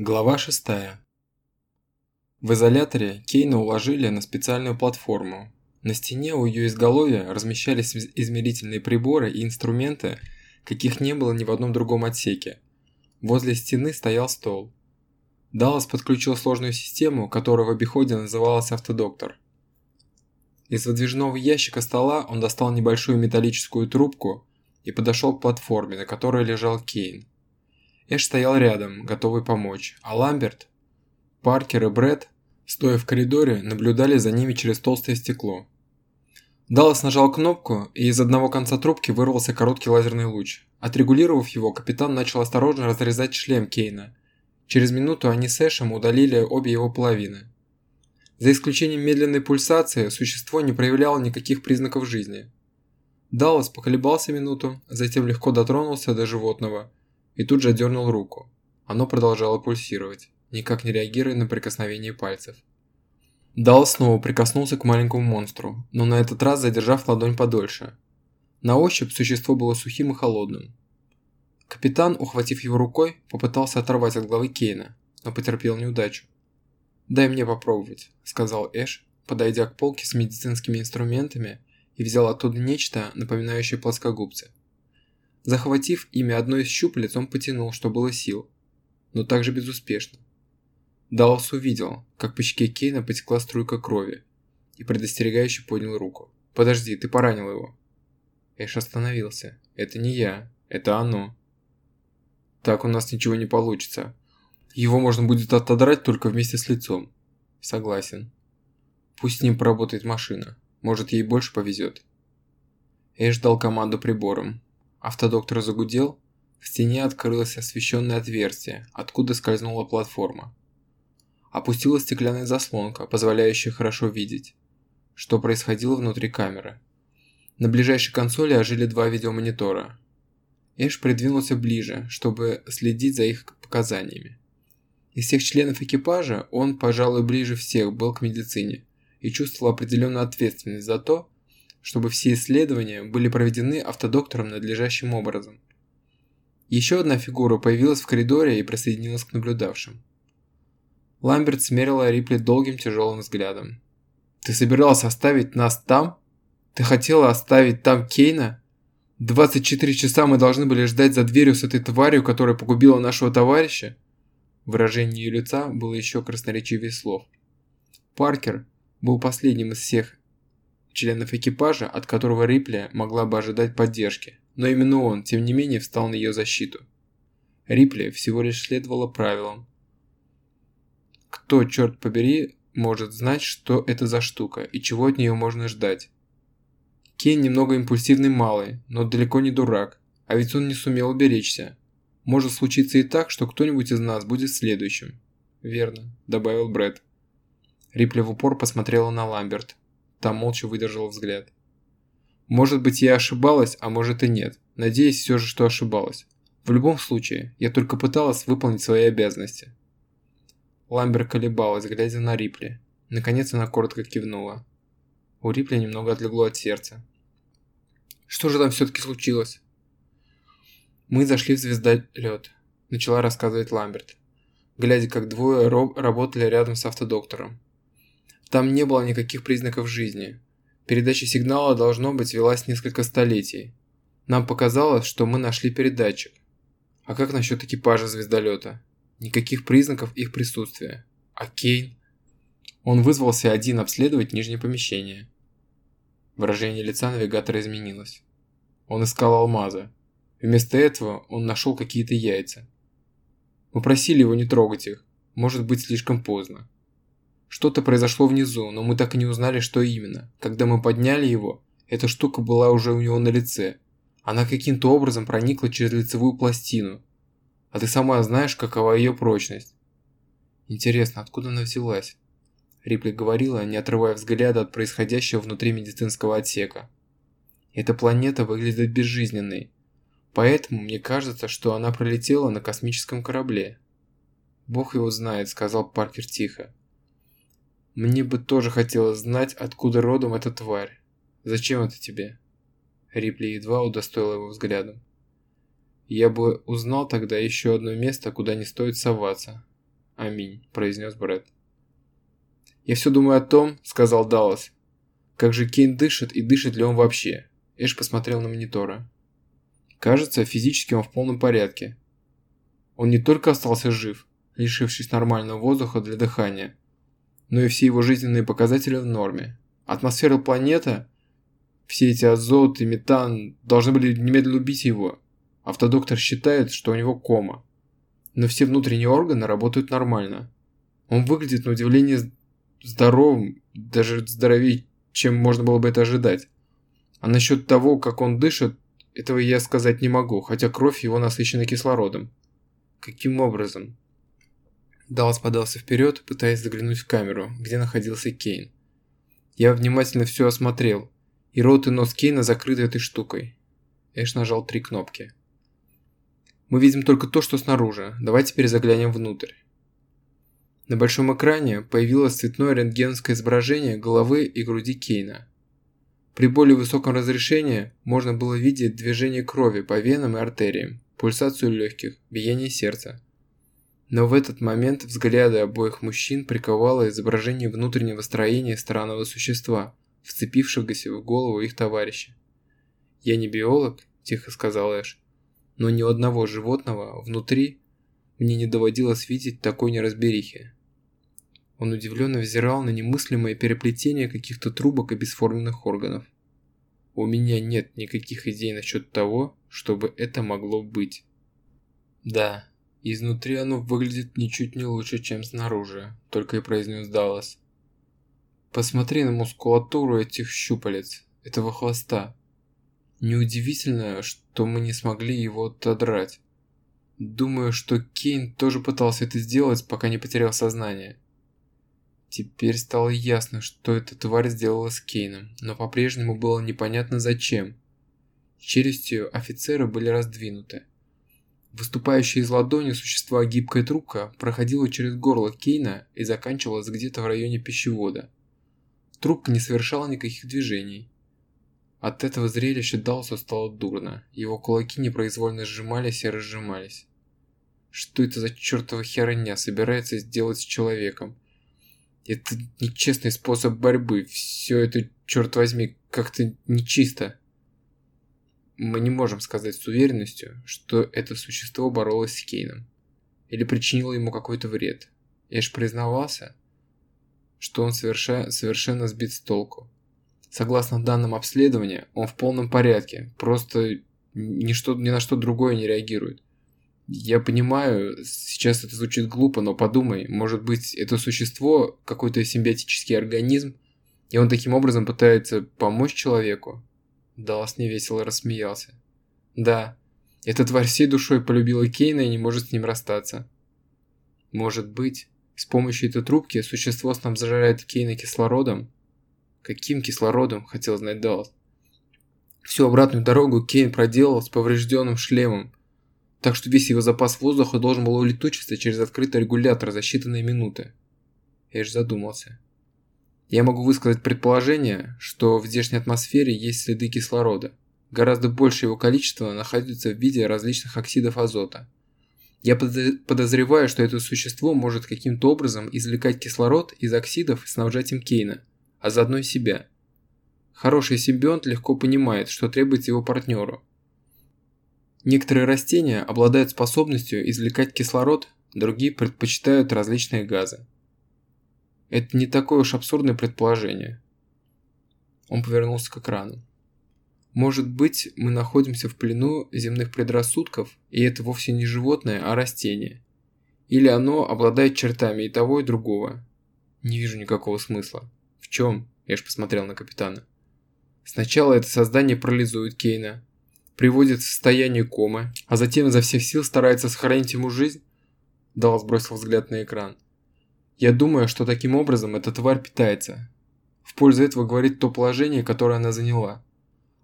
Глава 6. В изоляторе Кейна уложили на специальную платформу. На стене у ее изголовья размещались измерительные приборы и инструменты, каких не было ни в одном другом отсеке. Возле стены стоял стол. Даллас подключил сложную систему, которая в обиходе называлась автодоктор. Из выдвижного ящика стола он достал небольшую металлическую трубку и подошел к платформе, на которой лежал Кейн. Эш стоял рядом, готовый помочь, а Ламберт, Паркер и Брэд, стоя в коридоре, наблюдали за ними через толстое стекло. Даллас нажал кнопку, и из одного конца трубки вырвался короткий лазерный луч. Отрегулировав его, капитан начал осторожно разрезать шлем Кейна. Через минуту они с Эшем удалили обе его половины. За исключением медленной пульсации, существо не проявляло никаких признаков жизни. Даллас поколебался минуту, затем легко дотронулся до животного – и тут же отдернул руку. Оно продолжало пульсировать, никак не реагируя на прикосновение пальцев. Дал снова прикоснулся к маленькому монстру, но на этот раз задержав ладонь подольше. На ощупь существо было сухим и холодным. Капитан, ухватив его рукой, попытался оторвать от головы Кейна, но потерпел неудачу. «Дай мне попробовать», – сказал Эш, подойдя к полке с медицинскими инструментами и взял оттуда нечто, напоминающее плоскогубцы. Захватив ими одно из щупалец, он потянул, что было сил, но также безуспешно. Даллас увидел, как по щеке Кейна потекла струйка крови, и предостерегающе поднял руку. «Подожди, ты поранил его». Эш остановился. «Это не я, это оно». «Так у нас ничего не получится. Его можно будет отодрать только вместе с лицом». «Согласен. Пусть с ним поработает машина. Может, ей больше повезет». Эш дал команду приборам, Автодоктор загудел, в стене открылось освещенное отверстие, откуда скользнула платформа. Опустилась стеклянная заслонка, позволяющая хорошо видеть, что происходило внутри камеры. На ближайшей консоли ожили два видеомонитора. Эш придвинулся ближе, чтобы следить за их показаниями. Из всех членов экипажа он, пожалуй, ближе всех был к медицине и чувствовал определенную ответственность за то, чтобы все исследования были проведены автодоктором надлежащим образом. Еще одна фигура появилась в коридоре и присоединилась к наблюдавшим. Ламберт смерила Рипли долгим тяжелым взглядом. «Ты собирался оставить нас там? Ты хотела оставить там Кейна? 24 часа мы должны были ждать за дверью с этой тварью, которая погубила нашего товарища?» Выражение ее лица было еще красноречивее слов. Паркер был последним из всех членов экипажа, от которого Рипли могла бы ожидать поддержки, но именно он, тем не менее, встал на ее защиту. Рипли всего лишь следовала правилам. Кто, черт побери, может знать, что это за штука и чего от нее можно ждать? Кейн немного импульсивный малый, но далеко не дурак, а ведь он не сумел уберечься. Может случиться и так, что кто-нибудь из нас будет следующим. Верно, добавил Брэд. Рипли в упор посмотрела на Ламберт, Та молча выдержала взгляд. Может быть, я ошибалась, а может и нет. Надеюсь все же, что ошибалась. В любом случае, я только пыталась выполнить свои обязанности. Ламбер колебалась, глядя на Рипли. Наконец она коротко кивнула. У Рипли немного отлегло от сердца. Что же там все-таки случилось? Мы зашли в звездолет, начала рассказывать Ламберт, глядя, как двое работали рядом с автодоктором. Там не было никаких признаков жизни. Передача сигнала, должно быть, велась несколько столетий. Нам показалось, что мы нашли передатчик. А как насчет экипажа звездолета? Никаких признаков их присутствия. А Кейн? Он вызвался один обследовать нижнее помещение. Выражение лица навигатора изменилось. Он искал алмазы. Вместо этого он нашел какие-то яйца. Мы просили его не трогать их. Может быть слишком поздно. Что-то произошло внизу, но мы так и не узнали, что именно. Когда мы подняли его, эта штука была уже у него на лице. Она каким-то образом проникла через лицевую пластину. А ты сама знаешь, какова ее прочность. Интересно, откуда она взялась? Рипли говорила, не отрывая взгляда от происходящего внутри медицинского отсека. Эта планета выглядит безжизненной. Поэтому мне кажется, что она пролетела на космическом корабле. «Бог его знает», — сказал Паркер тихо. Мне бы тоже хотелось знать, откуда родом эта тварь. Зачем это тебе? Рипли едва удостоил его взглядом. Я бы узнал тогда еще одно место, куда не стоит соваться. Аминь, произнес Брэд. Я все думаю о том, сказал Даллас, как же Кейн дышит и дышит ли он вообще. Эш посмотрел на мониторы. Кажется, физически он в полном порядке. Он не только остался жив, лишившись нормального воздуха для дыхания, но и все его жизненные показатели в норме. Атмосфера планеты, все эти азот и метан должны были немедленно убить его. Автодоктор считает, что у него кома. Но все внутренние органы работают нормально. Он выглядит на удивление здоровым, даже здоровее, чем можно было бы это ожидать. А насчет того, как он дышит, этого я сказать не могу, хотя кровь его насыщена кислородом. Каким образом? Даллас подался вперед, пытаясь заглянуть в камеру, где находился Кейн. Я внимательно все осмотрел, и рот и нос Кейна закрыты этой штукой. Эш нажал три кнопки. Мы видим только то, что снаружи. Давай теперь заглянем внутрь. На большом экране появилось цветное рентгеновское изображение головы и груди Кейна. При более высоком разрешении можно было видеть движение крови по венам и артериям, пульсацию легких, биение сердца. Но в этот момент взгляды обоих мужчин приковало изображение внутреннего строения странного существа, вцепившегося в голову их товарища. «Я не биолог», – тихо сказал Эш, – «но ни одного животного внутри мне не доводилось видеть такой неразберихи». Он удивленно взирал на немыслимое переплетение каких-то трубок и бесформенных органов. У меня нет никаких идей насчет того, чтобы это могло быть. Да, изнутри оно выглядит ничуть не лучше, чем снаружи, только и произнес Даллас. Посмотри на мускулатуру этих щупалец, этого хвоста. Неудивительно, что мы не смогли его отодрать. Думаю, что Кейн тоже пытался это сделать, пока не потерял сознание. Теперь стало ясно, что эта тварь сделала с Кейном, но по-прежнему было непонятно зачем. Челюсти офицера были раздвинуты. Выступающая из ладони существа гибкая трубка проходила через горло Кейна и заканчивалась где-то в районе пищевода. Трубка не совершала никаких движений. От этого зрелища Далсу стало дурно, его кулаки непроизвольно сжимались и разжимались. Что это за чертова херня собирается сделать с человеком? Это нечестный способ борьбы. Все это, черт возьми, как-то нечисто. Мы не можем сказать с уверенностью, что это существо боролось с Кейном. Или причинило ему какой-то вред. Эш признавался, что он соверша... совершенно сбит с толку. Согласно данным обследования, он в полном порядке, просто ничто, ни на что другое не реагирует. Я понимаю, сейчас это звучит глупо, но подумай, может быть, это существо какой-то симбиотический организм, и он таким образом пытается помочь человеку? Даллас невесело рассмеялся. Да, эта тварь всей душой полюбила Кейна и не может с ним расстаться. Может быть, с помощью этой трубки существо снабжает Кейна кислородом? Каким кислородом, хотел знать Даллас. Всю обратную дорогу Кейн проделал с поврежденным шлемом, так что весь его запас воздуха должен был улетучиться через открытый регулятор за считанные минуты. Эш задумался. Я могу высказать предположение, что в здешней атмосфере есть следы кислорода. Гораздо больше его количества находится в виде различных оксидов азота. Я подозреваю, что это существо может каким-то образом извлекать кислород из оксидов и снабжать им Кейна, а заодно и себя. Хороший симбионт легко понимает, что требуется его партнеру, Некоторые растения обладают способностью извлекать кислород, другие предпочитают различные газы. Это не такое уж абсурдное предположение. Он повернулся к экрану. Может быть, мы находимся в плену земных предрассудков, и это вовсе не животное, а растение. Или оно обладает чертами и того, и другого. Не вижу никакого смысла. В чем? Я ж посмотрел на капитана. Сначала это создание парализует Кейна, приводит в состояние комы, а затем изо всех сил старается сохранить ему жизнь? Даллас бросил взгляд на экран. Я думаю, что таким образом эта тварь питается. В пользу этого говорит то положение, которое она заняла.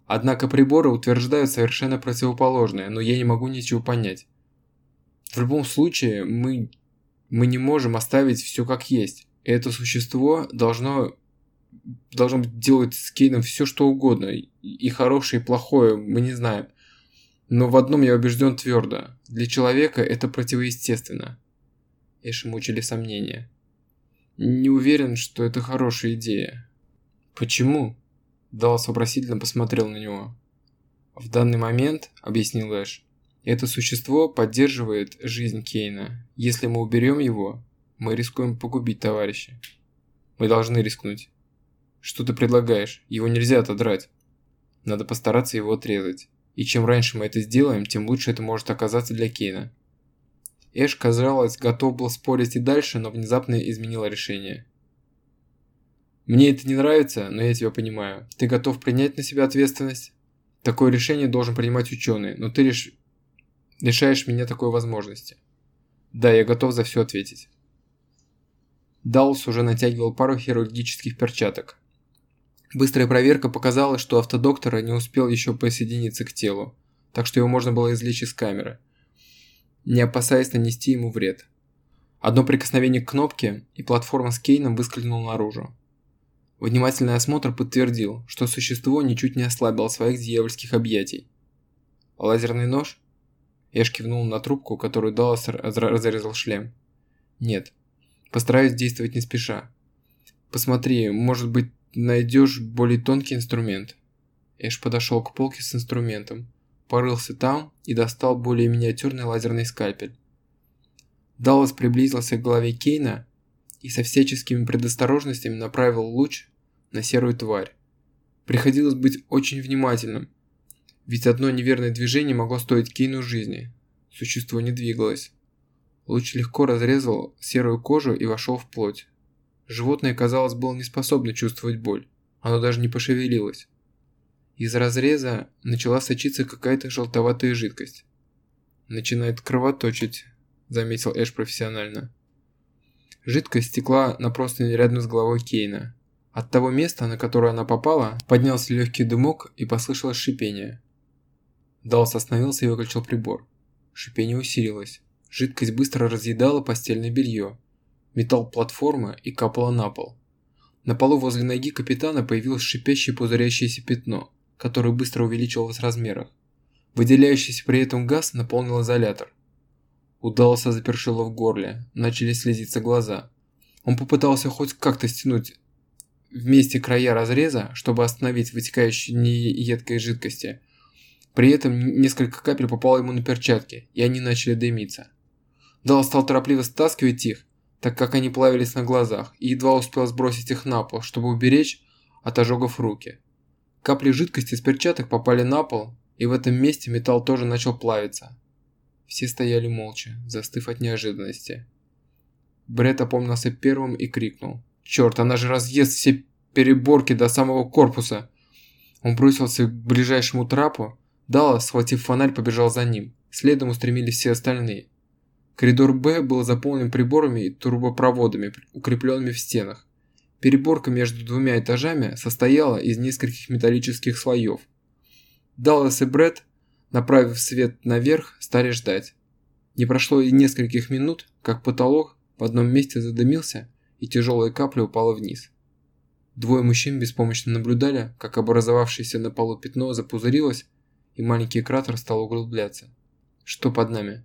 Однако приборы утверждают совершенно противоположное, но я не могу ничего понять. В любом случае, мы, мы не можем оставить все как есть. Это существо должно должен делать с Кейном все, что угодно. И хорошее, и плохое, мы не знаем. Но в одном я убежден твердо. Для человека это противоестественно. Эши мучили сомнения. «Не уверен, что это хорошая идея». «Почему?» Даллас вопросительно посмотрел на него. «В данный момент», — объяснил Эш, — «это существо поддерживает жизнь Кейна. Если мы уберем его, мы рискуем погубить товарища. Мы должны рискнуть. Что ты предлагаешь? Его нельзя отодрать. Надо постараться его отрезать. И чем раньше мы это сделаем, тем лучше это может оказаться для Кейна. Эш, казалось, готов был спорить и дальше, но внезапно изменила решение. «Мне это не нравится, но я тебя понимаю. Ты готов принять на себя ответственность? Такое решение должен принимать ученый, но ты лишь лишаешь меня такой возможности. Да, я готов за все ответить». Даус уже натягивал пару хирургических перчаток. Быстрая проверка показала, что автодоктора не успел еще присоединиться к телу, так что его можно было извлечь из камеры, не опасаясь нанести ему вред. Одно прикосновение к кнопке, и платформа с Кейном выскользнула наружу. Внимательный осмотр подтвердил, что существо ничуть не ослабило своих дьявольских объятий. «Лазерный нож?» Эш кивнул на трубку, которую Даллас разрезал шлем. «Нет. Постараюсь действовать не спеша. Посмотри, может быть, найдешь более тонкий инструмент. Эш подошел к полке с инструментом, порылся там и достал более миниатюрный лазерный скальпель. Даллас приблизился к голове Кейна и со всяческими предосторожностями направил луч на серую тварь. Приходилось быть очень внимательным, ведь одно неверное движение могло стоить Кейну жизни. Существо не двигалось. Луч легко разрезал серую кожу и вошел в плоть. Животное, казалось, было не способно чувствовать боль. Оно даже не пошевелилось. Из разреза начала сочиться какая-то желтоватая жидкость. «Начинает кровоточить», – заметил Эш профессионально. Жидкость стекла на простыни рядом с головой Кейна. От того места, на которое она попала, поднялся легкий дымок и послышалось шипение. Далс остановился и выключил прибор. Шипение усилилось. Жидкость быстро разъедала постельное белье, металл платформы и капала на пол. На полу возле ноги капитана появилось шипящее пузырящееся пятно, которое быстро увеличивалось в размерах. Выделяющийся при этом газ наполнил изолятор. Удался запершило в горле, начали слезиться глаза. Он попытался хоть как-то стянуть вместе края разреза, чтобы остановить вытекающие неедкой жидкости. При этом несколько капель попало ему на перчатки, и они начали дымиться. Дал стал торопливо стаскивать их, так как они плавились на глазах, и едва успел сбросить их на пол, чтобы уберечь от ожогов руки. Капли жидкости с перчаток попали на пол, и в этом месте металл тоже начал плавиться. Все стояли молча, застыв от неожиданности. Бред опомнился первым и крикнул. «Черт, она же разъест все переборки до самого корпуса!» Он бросился к ближайшему трапу, Даллас, схватив фонарь, побежал за ним. Следом устремились все остальные. Коридор Б был заполнен приборами и трубопроводами, укрепленными в стенах. Переборка между двумя этажами состояла из нескольких металлических слоев. Даллас и Брэд, направив свет наверх, стали ждать. Не прошло и нескольких минут, как потолок в одном месте задымился, и тяжелая капля упала вниз. Двое мужчин беспомощно наблюдали, как образовавшееся на полу пятно запузырилось, и маленький кратер стал углубляться. Что под нами?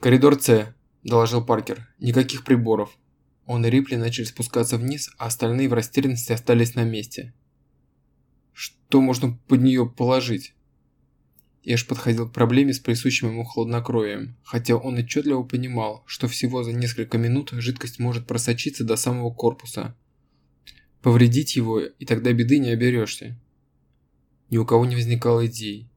«Коридор С», – доложил Паркер. «Никаких приборов». Он и Рипли начали спускаться вниз, а остальные в растерянности остались на месте. «Что можно под нее положить?» Эш подходил к проблеме с присущим ему хладнокровием, хотя он отчетливо понимал, что всего за несколько минут жидкость может просочиться до самого корпуса. Повредить его, и тогда беды не оберешься. Ни у кого не возникало идей.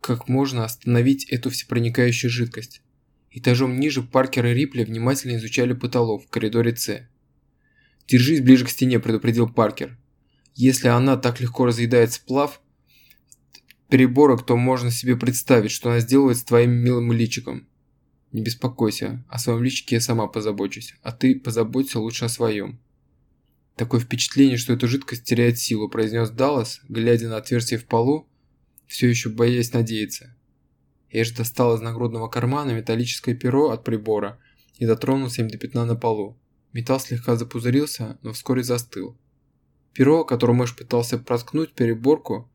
Как можно остановить эту всепроникающую жидкость? Этажом ниже Паркер и Рипли внимательно изучали потолок в коридоре С. «Держись ближе к стене», – предупредил Паркер. «Если она так легко разъедает сплав переборок, то можно себе представить, что она сделает с твоим милым личиком. Не беспокойся, о своем личике я сама позабочусь, а ты позаботься лучше о своем». «Такое впечатление, что эта жидкость теряет силу», – произнес Даллас, глядя на отверстие в полу, все еще боясь надеяться. Эш достал из нагрудного кармана металлическое перо от прибора и дотронулся им до пятна на полу. Металл слегка запузырился, но вскоре застыл. Перо, которым Эш пытался проткнуть переборку,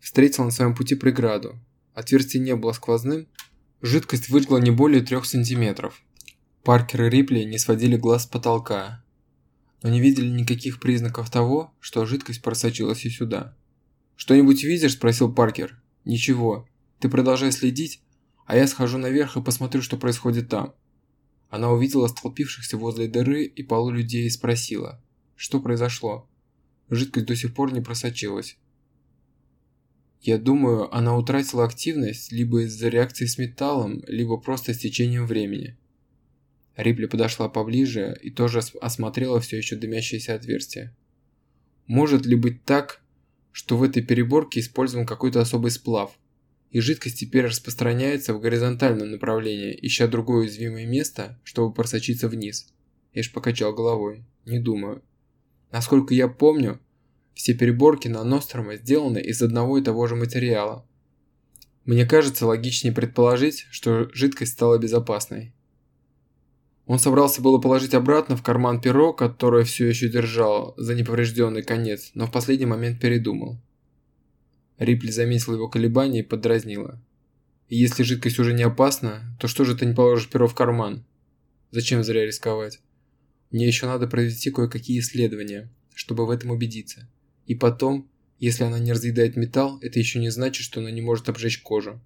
встретил на своем пути преграду. Отверстие не было сквозным, жидкость выжгла не более трех сантиметров. Паркер и Рипли не сводили глаз с потолка, но не видели никаких признаков того, что жидкость просочилась и сюда. «Что-нибудь видишь?» – спросил Паркер. «Ничего. Ты продолжай следить, а я схожу наверх и посмотрю, что происходит там». Она увидела столпившихся возле дыры и полу людей и спросила, что произошло. Жидкость до сих пор не просочилась. Я думаю, она утратила активность либо из-за реакции с металлом, либо просто с течением времени. Рипли подошла поближе и тоже осмотрела все еще дымящееся отверстие. Может ли быть так, что в этой переборке использован какой-то особый сплав, и жидкость теперь распространяется в горизонтальном направлении, ища другое уязвимое место, чтобы просочиться вниз? Эш покачал головой. Не думаю. Насколько я помню, все переборки на Нострома сделаны из одного и того же материала. Мне кажется логичнее предположить, что жидкость стала безопасной. Он собрался было положить обратно в карман перо, которое все еще держал за неповрежденный конец, но в последний момент передумал. Рипли заметила его колебания и подразнила. Если жидкость уже не опасна, то что же ты не положишь перо в карман? Зачем зря рисковать? Мне еще надо провести кое-какие исследования, чтобы в этом убедиться. И потом, если она не разъедает металл, это еще не значит, что она не может обжечь кожу.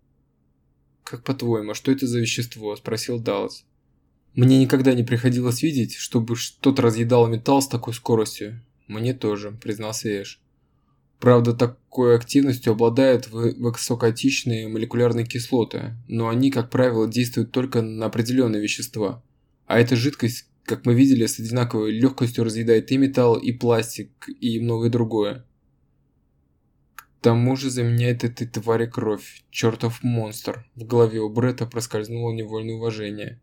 «Как по-твоему, а что это за вещество?» – спросил Даллас. Мне никогда не приходилось видеть, чтобы что-то разъедало металл с такой скоростью. Мне тоже, признался Эш. Правда, такой активностью обладают высокотичные молекулярные кислоты, но они, как правило, действуют только на определенные вещества. А эта жидкость, как мы видели, с одинаковой легкостью разъедает и металл, и пластик, и многое другое. К тому же заменяет этой твари кровь. Чертов монстр. В голове у Бретта проскользнуло невольное уважение.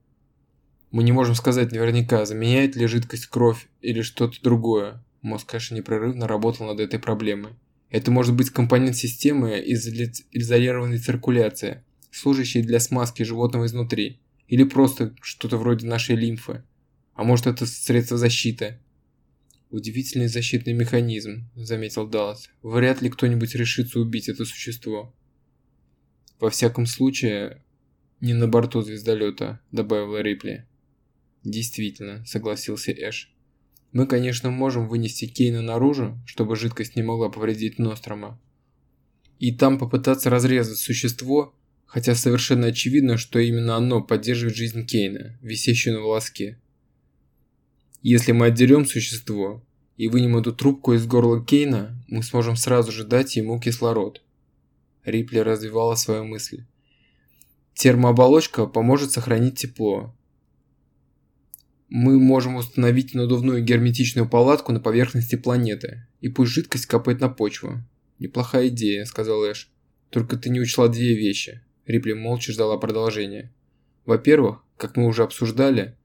Мы не можем сказать наверняка, заменяет ли жидкость кровь или что-то другое. Мозг, конечно, непрерывно работал над этой проблемой. Это может быть компонент системы из изолированной циркуляции, служащей для смазки животного изнутри, или просто что-то вроде нашей лимфы. А может это средство защиты. Удивительный защитный механизм, заметил Даллас. Вряд ли кто-нибудь решится убить это существо. Во всяком случае, не на борту звездолета, добавила Рипли. Действительно, согласился Эш. Мы, конечно, можем вынести Кейна наружу, чтобы жидкость не могла повредить Нострома. И там попытаться разрезать существо, хотя совершенно очевидно, что именно оно поддерживает жизнь Кейна, висящую на волоске. Если мы отдерем существо и вынем эту трубку из горла Кейна, мы сможем сразу же дать ему кислород. Рипли развивала свою мысль. Термооболочка поможет сохранить тепло, мы можем установить надувную герметичную палатку на поверхности планеты, и пусть жидкость капает на почву. Неплохая идея, сказал Эш. Только ты не учла две вещи. Рипли молча ждала продолжения. Во-первых, как мы уже обсуждали,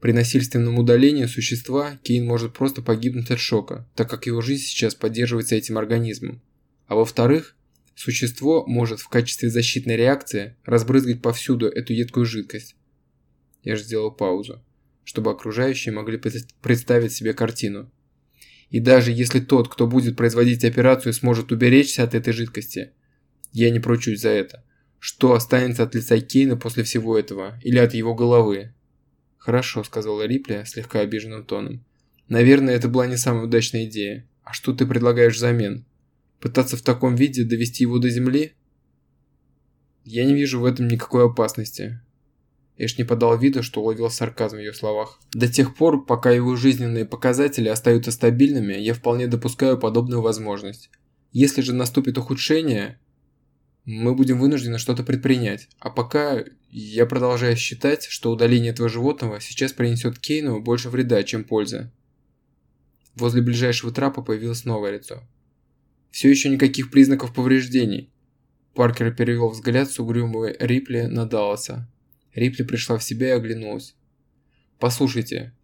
при насильственном удалении существа Кейн может просто погибнуть от шока, так как его жизнь сейчас поддерживается этим организмом. А во-вторых, существо может в качестве защитной реакции разбрызгать повсюду эту едкую жидкость. Я же сделал паузу чтобы окружающие могли представить себе картину. И даже если тот, кто будет производить операцию, сможет уберечься от этой жидкости, я не прочусь за это. Что останется от лица Кейна после всего этого? Или от его головы? Хорошо, сказала Рипли слегка обиженным тоном. Наверное, это была не самая удачная идея. А что ты предлагаешь взамен? Пытаться в таком виде довести его до земли? Я не вижу в этом никакой опасности. Эш не подал вида, что уловил сарказм в ее словах. До тех пор, пока его жизненные показатели остаются стабильными, я вполне допускаю подобную возможность. Если же наступит ухудшение, мы будем вынуждены что-то предпринять. А пока я продолжаю считать, что удаление этого животного сейчас принесет Кейну больше вреда, чем пользы. Возле ближайшего трапа появилось новое лицо. Все еще никаких признаков повреждений. Паркер перевел взгляд с угрюмого Рипли на Далласа. Рипли пришла в себя и оглянулась. «Послушайте,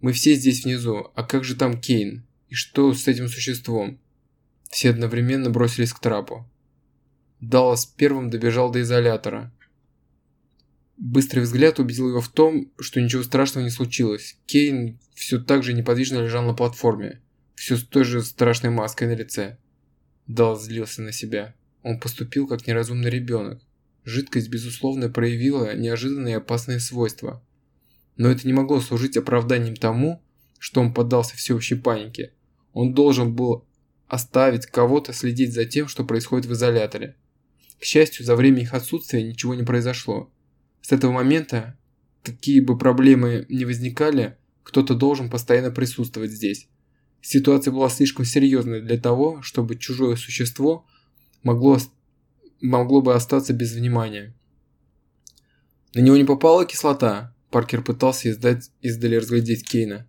мы все здесь внизу, а как же там Кейн? И что с этим существом?» Все одновременно бросились к трапу. Даллас первым добежал до изолятора. Быстрый взгляд убедил его в том, что ничего страшного не случилось. Кейн все так же неподвижно лежал на платформе, все с той же страшной маской на лице. Даллас злился на себя. Он поступил как неразумный ребенок. Жидкость, безусловно, проявила неожиданные опасные свойства. Но это не могло служить оправданием тому, что он поддался всеобщей панике. Он должен был оставить кого-то следить за тем, что происходит в изоляторе. К счастью, за время их отсутствия ничего не произошло. С этого момента, какие бы проблемы ни возникали, кто-то должен постоянно присутствовать здесь. Ситуация была слишком серьезной для того, чтобы чужое существо могло, могло бы остаться без внимания. На него не попала кислота. Паркер пытался издать, издали разглядеть Кейна.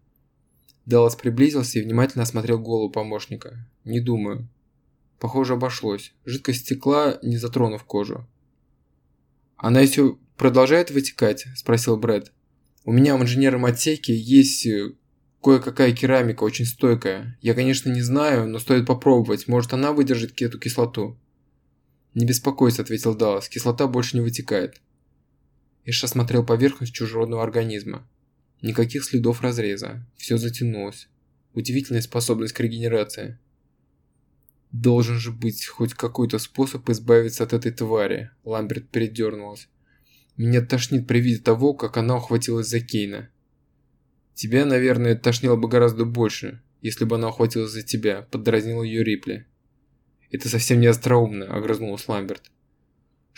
Даллас приблизился и внимательно осмотрел голову помощника. Не думаю. Похоже, обошлось. Жидкость стекла, не затронув кожу. «Она еще продолжает вытекать?» – спросил Брэд. «У меня в инженерном отсеке есть э, кое-какая керамика, очень стойкая. Я, конечно, не знаю, но стоит попробовать. Может, она выдержит эту кислоту?» «Не беспокойся», – ответил Даллас. «Кислота больше не вытекает». Эш осмотрел поверхность чужеродного организма. Никаких следов разреза. Все затянулось. Удивительная способность к регенерации. Должен же быть хоть какой-то способ избавиться от этой твари. Ламберт передернулась. Меня тошнит при виде того, как она ухватилась за Кейна. Тебя, наверное, тошнило бы гораздо больше, если бы она ухватилась за тебя, поддразнил ее Рипли. Это совсем не остроумно, огрызнулась Ламберт.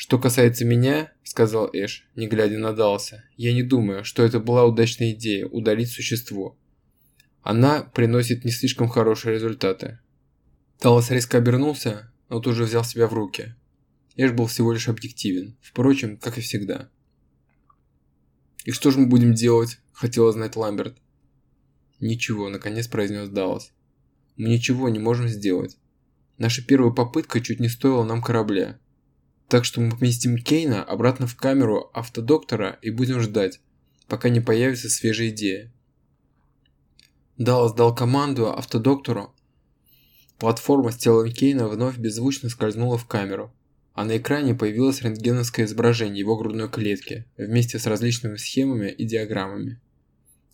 «Что касается меня», — сказал Эш, не глядя на Далса, — «я не думаю, что это была удачная идея — удалить существо. Она приносит не слишком хорошие результаты». Даллас резко обернулся, но тут же взял себя в руки. Эш был всего лишь объективен, впрочем, как и всегда. «И что же мы будем делать?» – хотела знать Ламберт. «Ничего», – наконец произнес Даллас. «Мы ничего не можем сделать. Наша первая попытка чуть не стоила нам корабля. Так что мы поместим Кейна обратно в камеру автодоктора и будем ждать, пока не появится свежая идея. Даллас дал команду автодоктору. Платформа с телом Кейна вновь беззвучно скользнула в камеру, а на экране появилось рентгеновское изображение его грудной клетки вместе с различными схемами и диаграммами.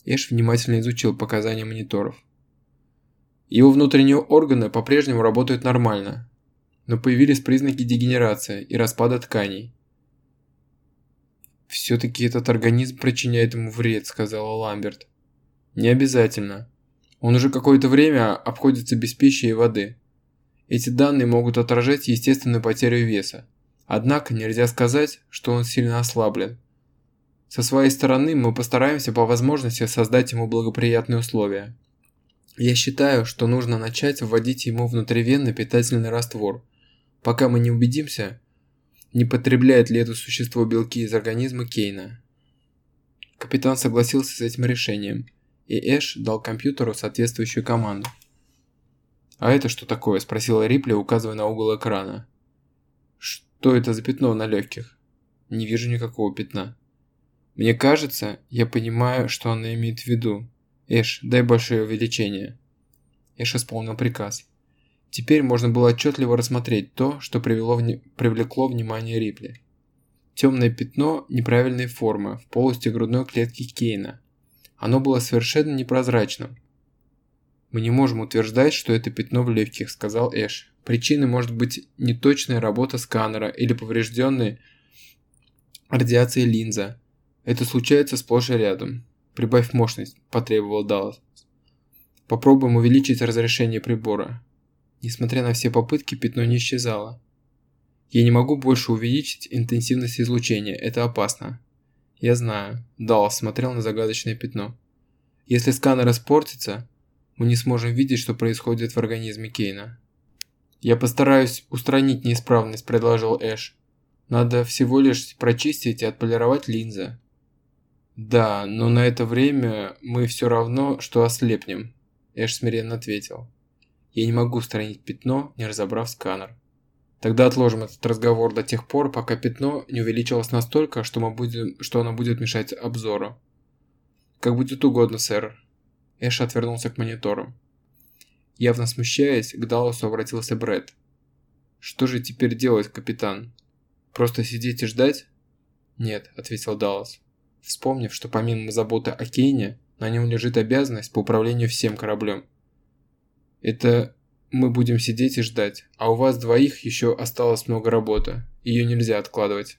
Эш внимательно изучил показания мониторов. Его внутренние органы по-прежнему работают нормально, но появились признаки дегенерации и распада тканей. «Все-таки этот организм причиняет ему вред», – сказала Ламберт. «Не обязательно. Он уже какое-то время обходится без пищи и воды. Эти данные могут отражать естественную потерю веса. Однако нельзя сказать, что он сильно ослаблен. Со своей стороны мы постараемся по возможности создать ему благоприятные условия. Я считаю, что нужно начать вводить ему внутривенный питательный раствор – пока мы не убедимся, не потребляет ли это существо белки из организма Кейна. Капитан согласился с этим решением, и Эш дал компьютеру соответствующую команду. «А это что такое?» – спросила Рипли, указывая на угол экрана. «Что это за пятно на легких?» «Не вижу никакого пятна». «Мне кажется, я понимаю, что она имеет в виду. Эш, дай большое увеличение». Эш исполнил приказ. Теперь можно было отчетливо рассмотреть то, что привело вни... привлекло внимание Рипли. Темное пятно неправильной формы в полости грудной клетки Кейна. Оно было совершенно непрозрачным. «Мы не можем утверждать, что это пятно в легких», – сказал Эш. «Причиной может быть неточная работа сканера или поврежденная радиация линза. Это случается сплошь и рядом. Прибавь мощность», – потребовал Даллас. «Попробуем увеличить разрешение прибора. Несмотря на все попытки, пятно не исчезало. Я не могу больше увеличить интенсивность излучения, это опасно. Я знаю. Даллас смотрел на загадочное пятно. Если сканер испортится, мы не сможем видеть, что происходит в организме Кейна. Я постараюсь устранить неисправность, предложил Эш. Надо всего лишь прочистить и отполировать линзы. Да, но на это время мы все равно, что ослепнем, Эш смиренно ответил. Я не могу устранить пятно, не разобрав сканер. Тогда отложим этот разговор до тех пор, пока пятно не увеличилось настолько, что, мы будем, что оно будет мешать обзору. Как будет угодно, сэр. Эш отвернулся к монитору. Явно смущаясь, к Далласу обратился Брэд. «Что же теперь делать, капитан? Просто сидеть и ждать?» «Нет», — ответил Даллас, вспомнив, что помимо заботы о Кейне, на нем лежит обязанность по управлению всем кораблем. Это мы будем сидеть и ждать, а у вас двоих еще осталось много работы, ее нельзя откладывать.